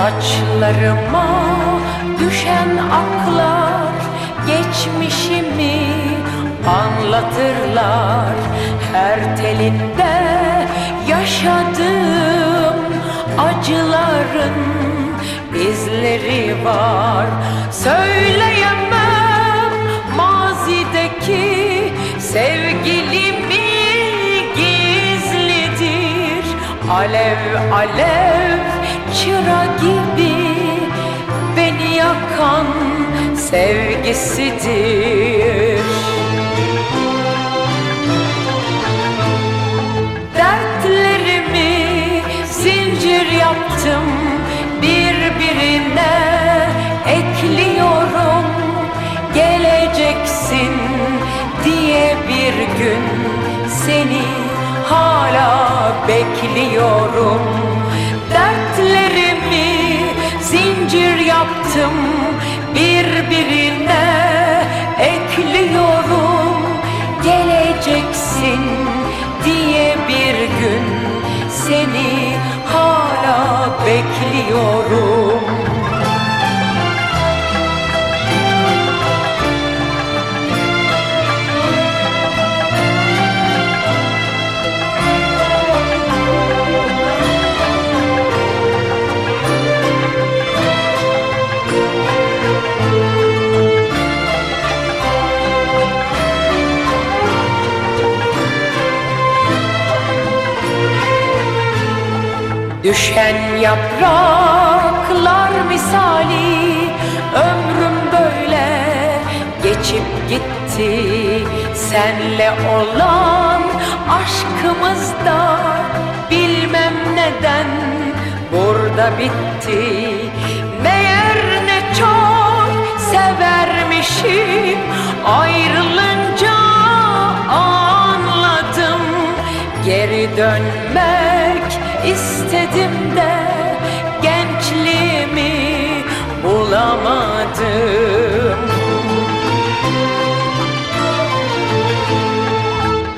Yanaklarıma düşen aklar Geçmişimi anlatırlar. Her telinde yaşadığım acıların izleri var. Söyleyemem mazideki sevgilimi gizlidir. Alev alev çıra gibi beni yakan sevgisidir. Dertlerimi zincir yaptım birbirine ekliyorum. Geleceksin diye bir gün seni hala bekliyorum yaptım. Birbirine ekliyorum. Geleceksin diye bir gün seni hala bekliyorum Düşen yapraklar misali Ömrüm böyle geçip gitti. Senle olan aşkımız da Bilmem neden burada bitti. Meğer ne çok severmişim Ayrılınca anladım. Geri dönmek istedim de gençliğimi bulamadım.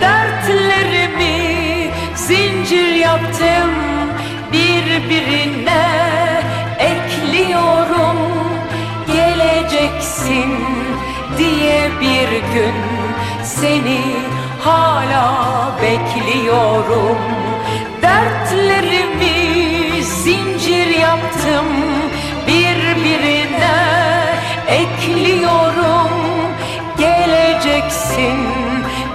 Dertlerimi zincir yaptım birbirine ekliyorum. Geleceksin diye bir gün seni hala bekliyorum ekliyorum Geleceksin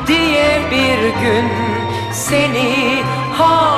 diye bir gün seni hala